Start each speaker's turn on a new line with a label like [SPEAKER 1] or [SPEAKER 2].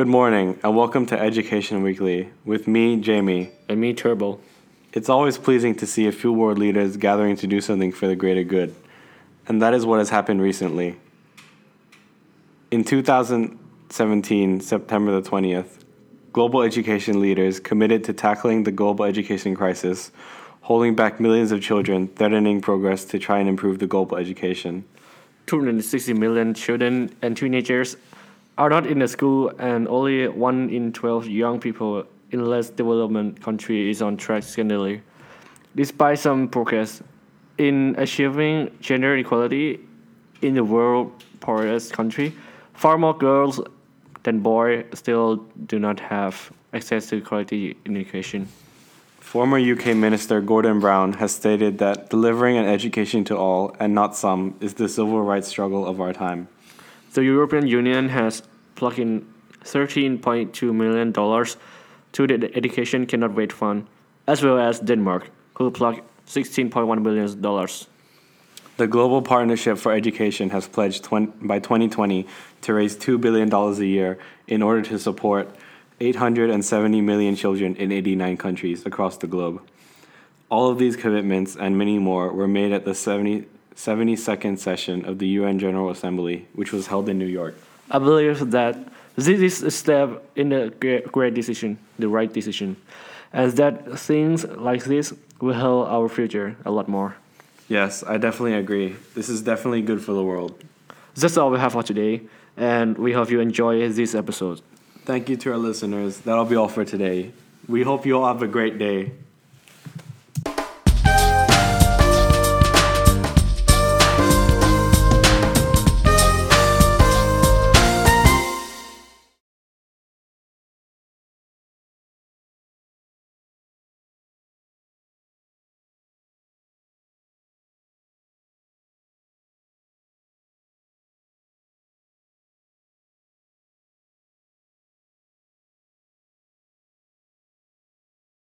[SPEAKER 1] Good morning, and welcome to Education Weekly with me, Jamie.
[SPEAKER 2] And me, Turbo.
[SPEAKER 1] It's always pleasing to see a few world leaders gathering to do something for the greater good, and that is what has happened recently. In 2017, September the 20th, global education leaders committed to tackling the global education crisis, holding back millions of children, threatening progress to try and improve the global education.
[SPEAKER 2] 260 million children and teenagers are not in the school, and only 1 in 12 young people in less developed countries is on track secondary. Despite some progress in achieving gender equality in the world poorest country, far more girls than boys still do not have access to quality education.
[SPEAKER 1] Former UK Minister Gordon Brown has stated that delivering an education to all and not some is the civil rights struggle of our time.
[SPEAKER 2] The European Union has plugged in $13.2 million to the Education Cannot Wait Fund, as well as Denmark, who plugged $16.1 billion.
[SPEAKER 1] The Global Partnership for Education has pledged 20, by 2020 to raise $2 billion a year in order to support 870 million children in 89 countries across the globe. All of these commitments and many more were made at the 70, 72nd session of the UN General Assembly, which was held in New York.
[SPEAKER 2] I believe that this is a step in the great, great decision, the right decision, as that things like this will help our future a lot more.
[SPEAKER 1] Yes, I definitely agree. This is definitely good for the world.
[SPEAKER 2] That's all we have for today, and we hope you enjoy this episode.
[SPEAKER 1] Thank you to our listeners. That'll be all for today. We hope you all have a great day.